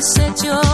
set your